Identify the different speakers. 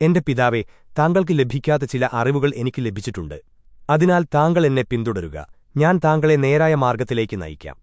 Speaker 1: എന്റെ പിതാവെ താങ്കൾക്ക് ലഭിക്കാത്ത ചില അറിവുകൾ എനിക്ക് ലഭിച്ചിട്ടുണ്ട്. അതിനാൽ താങ്കൾ എന്നെ പിന്തുടരുക. ഞാൻ താങ്കളെ നേരായ മാർഗത്തിലേക്ക് നയിക്കാം.